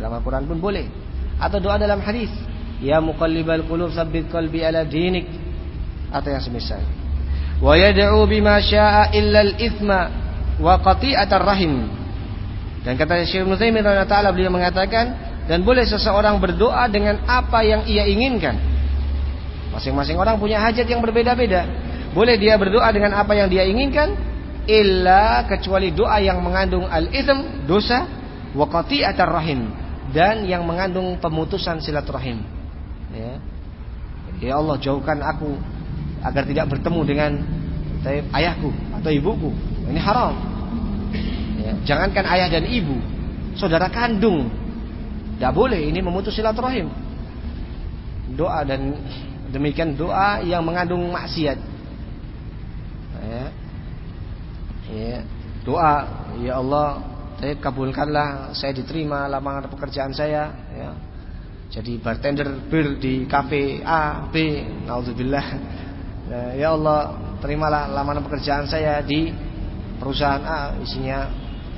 dalam Al-Quran pun boleh Atau doa dalam hadis Ya muqallibal qulub sabbit qalbi ala dinik Atau yang semisal wa yad'u bima syaa illa al-ithma wa qati'atar rahim. Dan kata Syekh Ibnu Taimiyah taala beliau mengatakan dan boleh seseorang berdoa dengan apa yang ia inginkan. Masing-masing orang punya hajat yang berbeda-beda. Boleh dia berdoa dengan apa yang dia inginkan illa kecuali doa yang mengandung al-ithm, dosa, wa qati'atar rahim dan yang mengandung pemutusan silaturahim. Ya. Ya Allah jauhkan aku agar tidak bertemu dengan ayahku atau ibuku. Ini haram. Ya, jangankan ayah dan ibu, saudara kandung, tidak boleh. Ini memutus silaturahim. Doa dan demikian doa yang mengandung maksiat. Ya, ya, doa, ya Allah, saya kabulkanlah saya diterima lamaran pekerjaan saya. Ya. Jadi bartender bir di kafe A, B, naudzubillah. Eh, ya Allah terimalah lamaran pekerjaan saya di perusahaan A. Isinya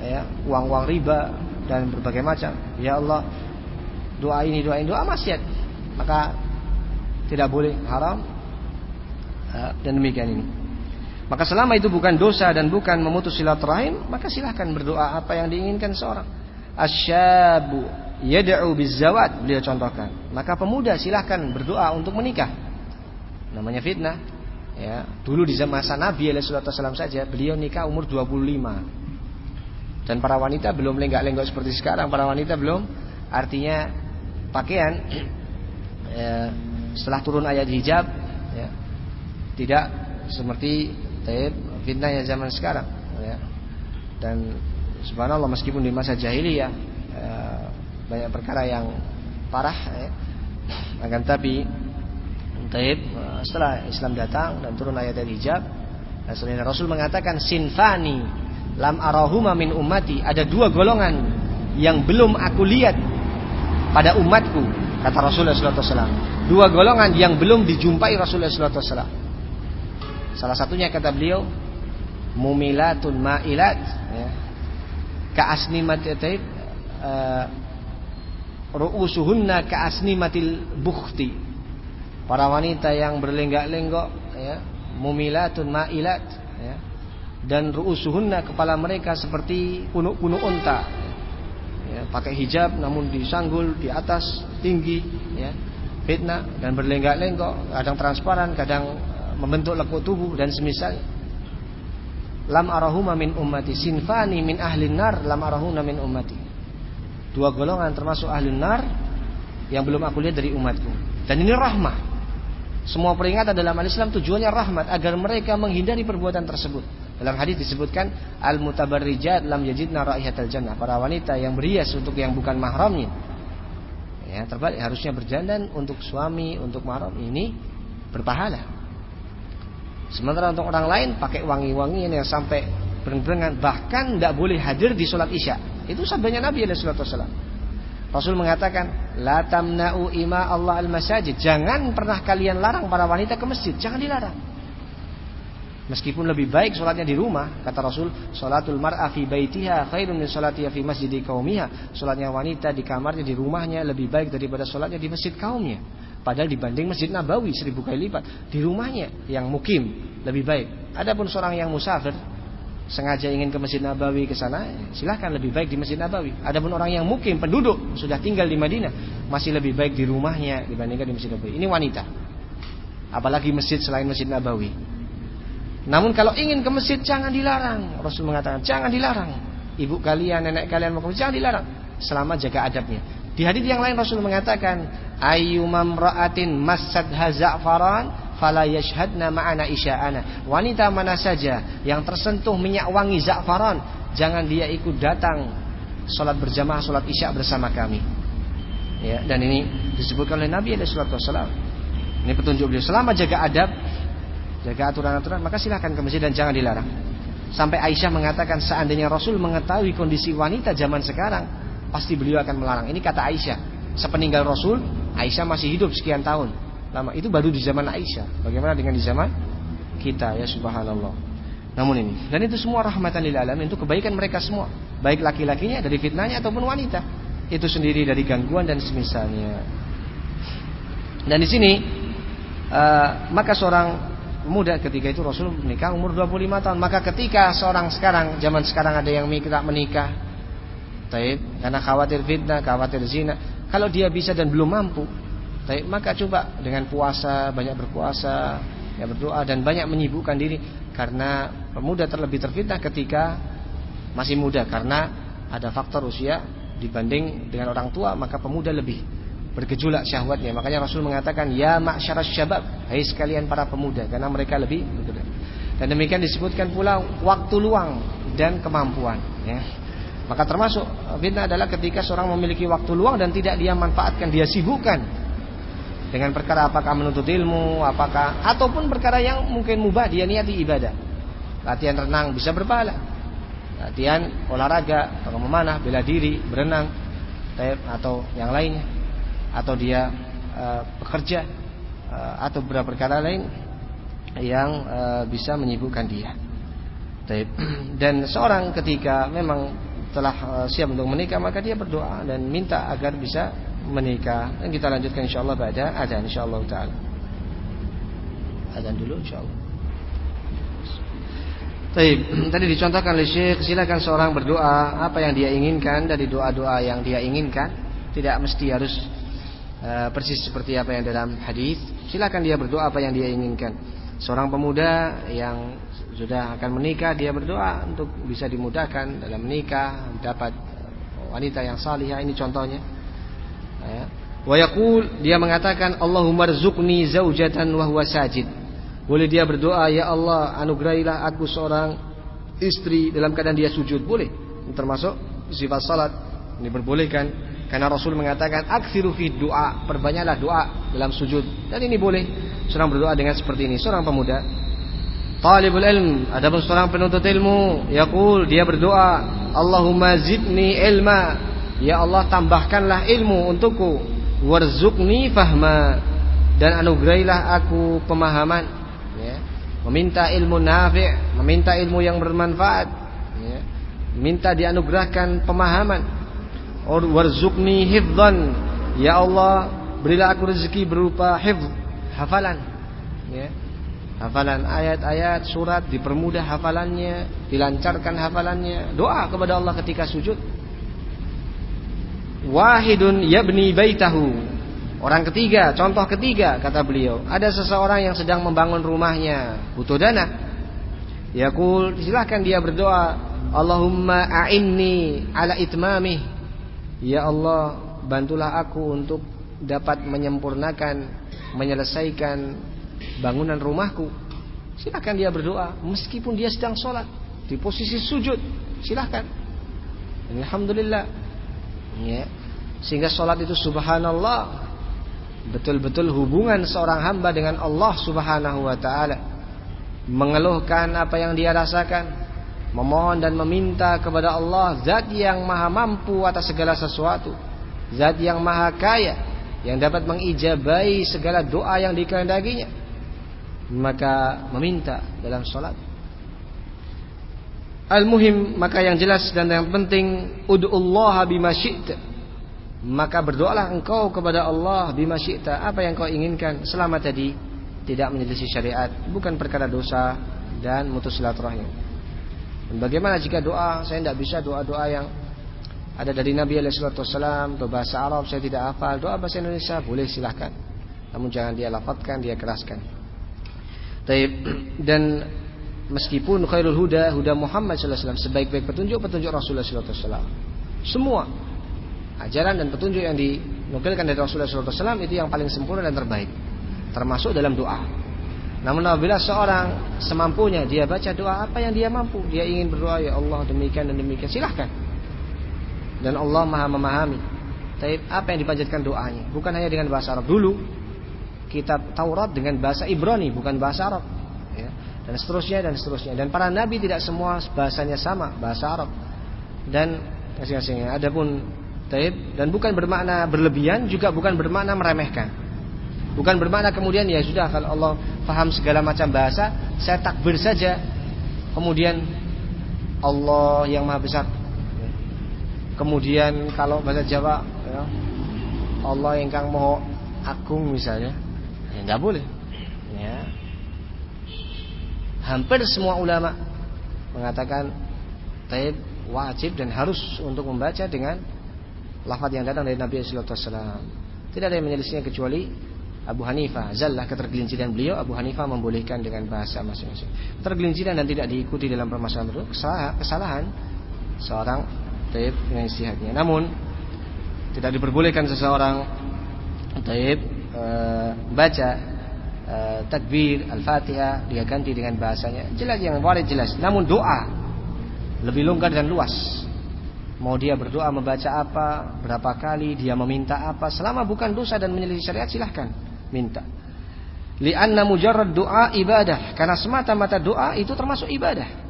ya uang-uang riba dan berbagai macam. Ya Allah doa ini doa ini doa maksiat. Maka tidak boleh haram. Eh, dan demikian ini maka selama itu bukan dosa dan bukan memutus silaturahim maka silahkan berdoa apa yang diinginkan seorang. Asyabu yad'u bizawat beliau contohkan. Maka pemuda silahkan berdoa untuk menikah. Namanya fitnah. Ya, dulu di masa Nabi Alaihissalam saja beliau nikah umur 25. Dan para wanita belum lenggak-lenggok seperti sekarang. Para wanita belum. Artinya pakaian ya, setelah turun ayat hijab ya, tidak seperti fitnah yang zaman sekarang ya. dan subhanallah meskipun di masa jahiliyah ya, banyak perkara yang parah ya. akan tapi taib setelah Islam datang dan turun ayat hijab dan Rasul mengatakan sinfani lam arahuma min ummati ada dua golongan yang belum aku lihat pada umatku kata Rasulullah SAW dua golongan yang belum dijumpai Rasulullah SAW. Salah satunya kata beliau mumilatun ma'ilat ya. Ka'asnimatil uh, ru'usuhunna ka'asnimatil bukhti. Para wanita yang berlenggak-lenggok ya, mumilatun ma'ilat ya. Dan ru'usuhunna kepala mereka seperti punuk-punuk unta. Ya, pakai hijab namun disanggul di atas tinggi ya fitnah dan berlenggak-lenggok, kadang transparan, kadang eh, membentuk lekuk tubuh dan semisal. Lam arahuma min ummati sinfani min ahli nar lam arahuna min ummati. Dua golongan termasuk ahli nar yang belum aku lihat dari umatku. Dan ini rahmah. Semua peringatan dalam al-Islam tujuannya rahmat agar mereka menghindari perbuatan tersebut. Dalam hadis disebutkan al-mutabarrijat lam yajidna raihatal jannah. Para wanita yang berhias untuk yang bukan mahramnya ya terbalik harusnya berjandan untuk suami untuk mahram ini berpahala sementara untuk orang lain pakai wangi-wangian yang sampai bereng-berengan bahkan tidak boleh hadir di sholat isya. Itu sabdanya Nabi alaihi wasallam Rasul mengatakan la tamna'u ima Allah al masajid jangan pernah kalian larang para wanita ke masjid. Jangan dilarang. Meskipun lebih baik sholatnya di rumah Kata Rasul Sholatul mar'a fi baitiha khairun min sholatiha fi masjidi kaumiha Sholatnya wanita di kamarnya di rumahnya Lebih baik daripada sholatnya di masjid kaumnya Padahal dibanding masjid Nabawi seribu kali lipat. Di rumahnya yang mukim lebih baik. Adapun seorang yang musafir Sengaja ingin ke masjid Nabawi ke sana Silahkan lebih baik di masjid Nabawi. Adapun orang yang mukim penduduk Sudah tinggal di Madinah Masih lebih baik di rumahnya dibandingkan di masjid Nabawi. Ini wanita. Apalagi masjid selain masjid Nabawi. Namun kalau ingin ke masjid jangan dilarang. Rasul mengatakan jangan dilarang. Ibu kalian, nenek kalian mau ke masjid jangan dilarang. Selama jaga adabnya. Di hadis yang lain Rasul mengatakan, ayyumam ra'atin massad haza'faran fala yashhadna ma'ana isya'ana. Wanita mana saja yang tersentuh minyak wangi za'faran, jangan dia ikut datang salat berjamaah salat isya bersama kami. Ya, dan ini disebutkan oleh Nabi alaihi wasallam. Ini petunjuk beliau selama jaga adab jaga aturan-aturan, maka silahkan ke masjid dan jangan dilarang. Sampai Aisyah mengatakan seandainya Rasul mengetahui kondisi wanita zaman sekarang, pasti beliau akan melarang. Ini kata Aisyah. Sepeninggal Rasul, Aisyah masih hidup sekian tahun. Lama itu baru di zaman Aisyah. Bagaimana dengan di zaman kita ya subhanallah. Namun ini dan itu semua rahmatan lil alamin itu kebaikan mereka semua, baik laki-lakinya dari fitnahnya ataupun wanita. Itu sendiri dari gangguan dan semisalnya. Dan di sini uh, maka seorang muda ketika itu Rasul menikah umur 25 tahun maka ketika seorang sekarang zaman sekarang ada yang minta menikah taib. Karena khawatir fitnah khawatir zina. Kalau dia bisa dan belum mampu taib maka coba dengan puasa banyak berpuasa ya berdoa dan banyak menyibukkan diri. Karena pemuda terlebih terfitnah ketika masih muda. Karena ada faktor usia dibanding dengan orang tua maka pemuda lebih bergejolak syahwatnya. Makanya Rasul mengatakan, "Ya ma'syaras syabab, hai sekalian para pemuda," karena mereka lebih Dan demikian disebutkan pula waktu luang dan kemampuan, ya. Maka termasuk fitnah adalah ketika seorang memiliki waktu luang dan tidak dia manfaatkan, dia sibukkan dengan perkara apakah menuntut ilmu, apakah ataupun perkara yang mungkin mubah dia niati ibadah. Latihan renang bisa berpahala. Latihan olahraga, atau memanah, bela diri, berenang, atau yang lainnya atau dia uh, bekerja uh, atau beberapa perkara lain yang uh, bisa menyibukkan dia. Dan seorang ketika memang telah uh, siap untuk menikah maka dia berdoa dan minta agar bisa menikah. Dan kita lanjutkan insyaallah pada ada insyaallah taala. Adzan dulu insyaallah. Baik, tadi dicontohkan oleh Syekh silakan seorang berdoa apa yang dia inginkan dari doa-doa yang dia inginkan, tidak mesti harus Eh, persis seperti apa yang dalam hadis. Silakan dia berdoa apa yang dia inginkan. Seorang pemuda yang sudah akan menikah dia berdoa untuk bisa dimudahkan dalam menikah, dapat wanita yang salihah ini contohnya. Ya. Wa yaqul dia mengatakan Allahumma rzuqni zaujatan wa huwa sajid. Boleh dia berdoa, ya Allah, anugerahilah aku seorang istri dalam keadaan dia sujud. Boleh. Termasuk sifat salat. Ini diperbolehkan karena Rasul mengatakan aksiru fi doa, perbanyaklah doa dalam sujud. Dan ini boleh seorang berdoa dengan seperti ini, seorang pemuda talibul ilm. Adapun seorang penuntut ilmu yaqul dia berdoa Allahumma zidni ilma. Ya Allah tambahkanlah ilmu untukku. Warzuqni fahma. Dan anugerahilah aku pemahaman. Ya. Meminta ilmu nafi' meminta ilmu yang bermanfaat. Ya. Minta dianugerahkan pemahaman. Warzuqni hifdzan. Ya Allah berilah aku rezeki berupa hifz hafalan. Ya hafalan ayat-ayat surat dipermudah hafalannya dilancarkan hafalannya. Doa kepada Allah ketika sujud. Wahidun yabni baitahu. Orang ketiga contoh ketiga kata beliau. Ada seseorang yang sedang membangun rumahnya butuh dana. Yaqul silahkan dia berdoa. Allahumma a'inni ala itmamih. Ya Allah bantulah aku untuk dapat menyempurnakan menyelesaikan bangunan rumahku. Silahkan dia berdoa meskipun dia sedang sholat di posisi sujud. Silahkan. Alhamdulillah. Ya. Sehingga sholat itu subhanallah betul-betul hubungan seorang hamba dengan Allah Subhanahu wa taala. Mengeluhkan apa yang dia rasakan, memohon dan meminta kepada Allah zat yang maha mampu atas segala sesuatu, zat yang maha kaya yang dapat mengijabai segala doa yang dikehendakinya maka meminta dalam sholat Al-muhim maka yang jelas dan yang penting ud'ullaha bima syi'ta. Maka berdoalah engkau kepada Allah bima syi'ta apa yang kau inginkan selama tadi tidak menyelisih syariat bukan perkara dosa dan mutus silaturahim. Dan bagaimana jika doa saya tidak bisa doa-doa yang ada dari Nabi alaihi wasallam atau bahasa Arab saya tidak hafal doa bahasa Indonesia boleh silahkan. Namun jangan dia lafadzkan dia keraskan Taib dan meskipun khairul huda huda Muhammad wasallam sebaik-baik petunjuk petunjuk Rasulullah wasallam. Semua ajaran dan petunjuk yang dinukilkan dari Rasulullah wasallam itu yang paling sempurna dan terbaik. Termasuk dalam doa. Namun apabila seorang semampunya dia baca doa apa yang dia mampu, dia ingin berdoa ya Allah demikian dan demikian, silahkan. Dan Allah Maha memahami. Tapi apa yang dipanjatkan doanya? Bukan hanya dengan bahasa Arab dulu, kitab Taurat dengan bahasa Ibrani bukan bahasa Arab. Ya. dan seterusnya dan seterusnya. Dan para nabi tidak semua bahasanya sama bahasa Arab. Dan masing-masingnya adapun taib dan bukan bermakna berlebihan juga bukan bermakna meremehkan. Bukan bermakna kemudian ya sudah kalau Allah paham segala macam bahasa saya takbir saja. Kemudian Allah yang maha besar. Kemudian kalau bahasa Jawa ya, Allah yang kang moho agung misalnya ya nggak boleh. Ya. Hampir semua ulama mengatakan taib wajib dan harus untuk membaca dengan lafaz yang datang dari Nabi Sallallahu Alaihi Wasallam. Tidak ada yang menyelisihnya kecuali Abu Hanifah zallah ketergelinciran beliau Abu Hanifah membolehkan dengan bahasa masing-masing. Tergelinciran dan tidak diikuti dalam permasalahan itu kesalahan seorang taib dengan istihadnya. Namun tidak diperbolehkan seseorang taib Eh, baca uh, takbir al-fatihah dia ganti dengan bahasanya. Jelas yang warid jelas. Namun doa lebih longgar dan luas. Mau dia berdoa membaca apa berapa kali dia meminta apa. Selama bukan dosa dan menyelisih syariat silahkan minta. Li'anna mujarrad doa ibadah. Karena semata-mata doa itu termasuk ibadah.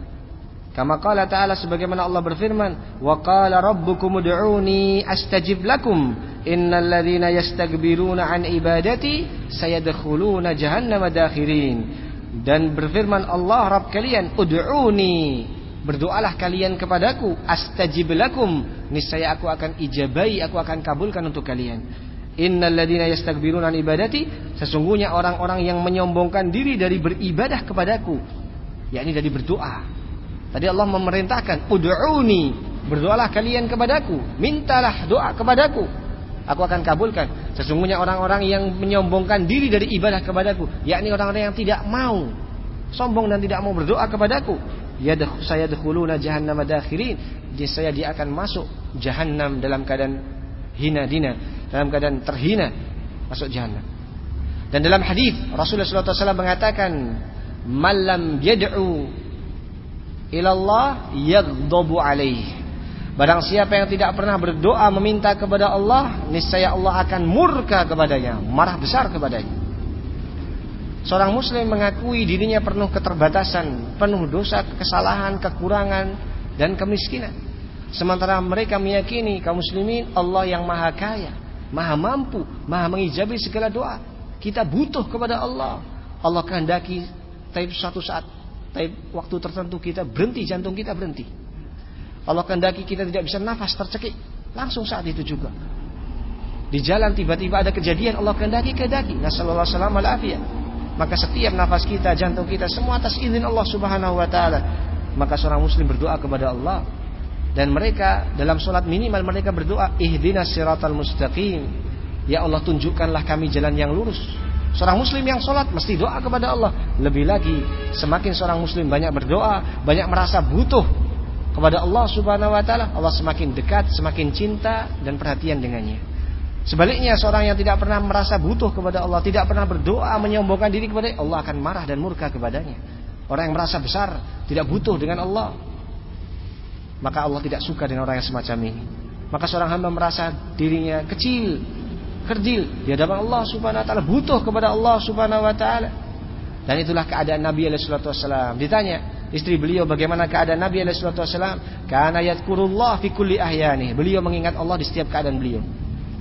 Kama qala ta'ala sebagaimana Allah berfirman wa qala rabbukum ud'uni astajib lakum Innal ladzina yastakbiruna an ibadati sayadkhuluna jahannama dakhirin. Dan berfirman Allah Rabb kalian, "Ud'uni." Berdoalah kalian kepadaku, astajib lakum. Niscaya aku akan ijabai, aku akan kabulkan untuk kalian. Innal ladzina yastakbiruna an ibadati, sesungguhnya orang-orang yang menyombongkan diri dari beribadah kepadaku, yakni dari berdoa. Tadi Allah memerintahkan, "Ud'uni." Berdoalah kalian kepadaku, mintalah doa kepadaku aku akan kabulkan. Sesungguhnya orang-orang yang menyombongkan diri dari ibadah kepadaku, yakni orang-orang yang tidak mau sombong dan tidak mau berdoa kepadaku, ya saya dahuluna jahannam dakhirin. Saya dia akan masuk jahannam dalam keadaan hina dina. dalam keadaan terhina masuk jahanam. Dan dalam hadis Rasulullah SAW mengatakan, "Malam yad'u ilallah yaghdabu alaih." Barang siapa yang tidak pernah berdoa meminta kepada Allah, niscaya Allah akan murka kepadanya, marah besar kepadanya. Seorang muslim mengakui dirinya penuh keterbatasan, penuh dosa, kesalahan, kekurangan, dan kemiskinan. Sementara mereka meyakini kaum muslimin Allah yang maha kaya, maha mampu, maha mengijabi segala doa. Kita butuh kepada Allah. Allah kehendaki tapi suatu saat, tapi waktu tertentu kita berhenti, jantung kita berhenti. Allah kehendaki kita tidak bisa nafas tercekik. Langsung saat itu juga. Di jalan tiba-tiba ada kejadian Allah kehendaki kehendaki. Nasallallahu maka setiap nafas kita jantung kita semua atas izin Allah subhanahu wa taala. Maka seorang muslim berdoa kepada Allah. Dan mereka dalam sholat minimal mereka berdoa ihdinas siratal mustaqim. Ya Allah tunjukkanlah kami jalan yang lurus. Seorang muslim yang sholat mesti doa kepada Allah. Lebih lagi semakin seorang muslim banyak berdoa Banyak merasa butuh kepada Allah Subhanahu wa taala, Allah semakin dekat, semakin cinta dan perhatian dengannya. Sebaliknya seorang yang tidak pernah merasa butuh kepada Allah, tidak pernah berdoa menyombongkan diri kepada Allah akan marah dan murka kepadanya. Orang yang merasa besar, tidak butuh dengan Allah, maka Allah tidak suka dengan orang yang semacam ini. Maka seorang hamba merasa dirinya kecil, kerdil di hadapan Allah Subhanahu wa taala, butuh kepada Allah Subhanahu wa taala. Dan itulah keadaan Nabi alaihi wasallam. Ditanya, istri beliau bagaimana keadaan Nabi alaihi wasallam karena yadkurullah fi kulli ahyani beliau mengingat Allah di setiap keadaan beliau.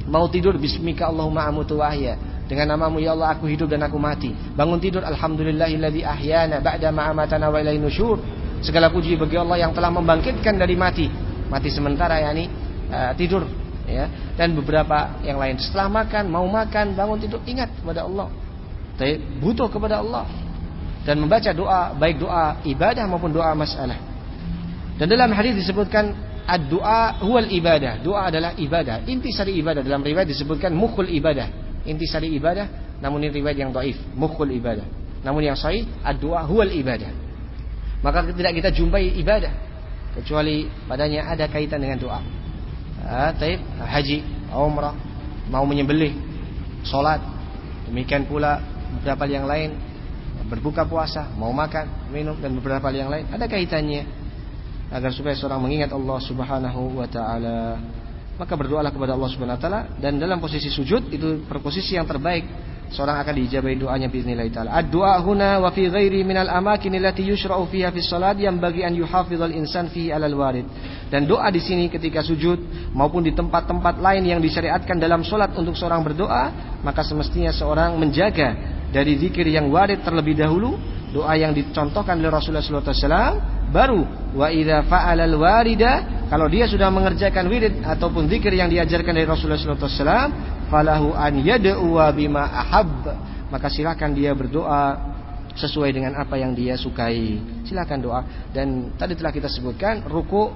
Mau tidur bismika Allahumma amutu ahya. Dengan namamu ya Allah aku hidup dan aku mati. Bangun tidur alhamdulillahilladzi ahyana ba'da ma wa nusyur. Segala puji bagi Allah yang telah membangkitkan dari mati. Mati sementara yakni uh, tidur ya. Dan beberapa yang lain. Setelah makan mau makan bangun tidur ingat kepada Allah. Butuh kepada Allah dan membaca doa baik doa ibadah maupun doa masalah. Dan dalam hadis disebutkan ad-doa huwal ibadah. Doa adalah ibadah. Inti sari ibadah dalam riwayat disebutkan mukhul ibadah. Inti sari ibadah namun ini riwayat yang dhaif, mukhul ibadah. Namun yang sahih ad-doa huwal ibadah. Maka tidak kita jumpai ibadah kecuali padanya ada kaitan dengan doa. Taib, haji, umrah, mau menyembelih, salat, demikian pula beberapa yang lain berbuka puasa, mau makan, minum dan beberapa hal yang lain ada kaitannya agar supaya seorang mengingat Allah Subhanahu wa taala. Maka berdoalah kepada Allah Subhanahu wa taala dan dalam posisi sujud itu posisi yang terbaik seorang akan diijabahi doanya biiznillah taala. Ad-du'a huna wa fi ghairi minal amakin allati yushra'u fiha fi shalat yang bagi an yuhafizal insan fihi alal warid. Dan doa di sini ketika sujud maupun di tempat-tempat lain yang disyariatkan dalam salat untuk seorang berdoa, maka semestinya seorang menjaga dari zikir yang warid terlebih dahulu, doa yang dicontohkan oleh Rasulullah SAW, baru wa idza fa'alal warida, kalau dia sudah mengerjakan wirid ataupun zikir yang diajarkan dari Rasulullah SAW, falahu an yad'u bima ahab, maka silakan dia berdoa sesuai dengan apa yang dia sukai. Silakan doa dan tadi telah kita sebutkan ruku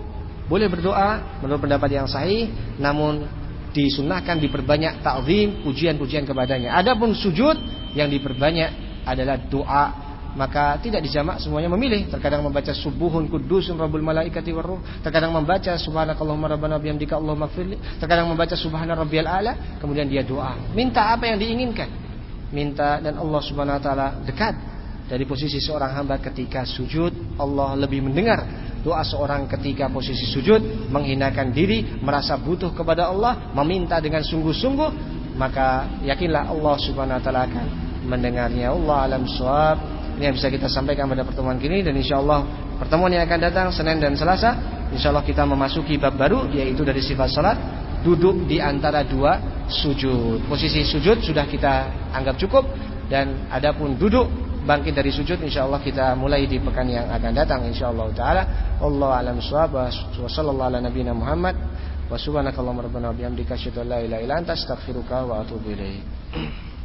boleh berdoa menurut pendapat yang sahih namun disunahkan diperbanyak ta'zim pujian-pujian kepadanya. Adapun sujud yang diperbanyak adalah doa. Maka tidak dijamak semuanya memilih. Terkadang membaca subuhun kudusun rabbul malaikati warruh terkadang membaca subhanakallahumma rabbana bihamdika allahumma firli terkadang membaca subhana rabbiyal ala kemudian dia doa. Minta apa yang diinginkan? Minta dan Allah subhanahu wa taala dekat dari posisi seorang hamba ketika sujud Allah lebih mendengar doa seorang ketika posisi sujud menghinakan diri merasa butuh kepada Allah meminta dengan sungguh-sungguh maka yakinlah Allah subhanahu wa taala akan mendengarnya. Allah alam suab ini yang bisa kita sampaikan pada pertemuan kini dan insya Allah pertemuan yang akan datang Senin dan Selasa insya Allah kita memasuki bab baru yaitu dari sifat salat duduk di antara dua sujud. Posisi sujud sudah kita anggap cukup dan adapun duduk bangkit dari sujud insyaallah kita mulai di pekan yang akan datang insyaallah taala. Allah alam suwab wa sallallahu ala nabiyina Muhammad. Wa subhanakallahumma rabbana bihamdika asyhadu an la ilaha illa anta astaghfiruka wa atubu ilaik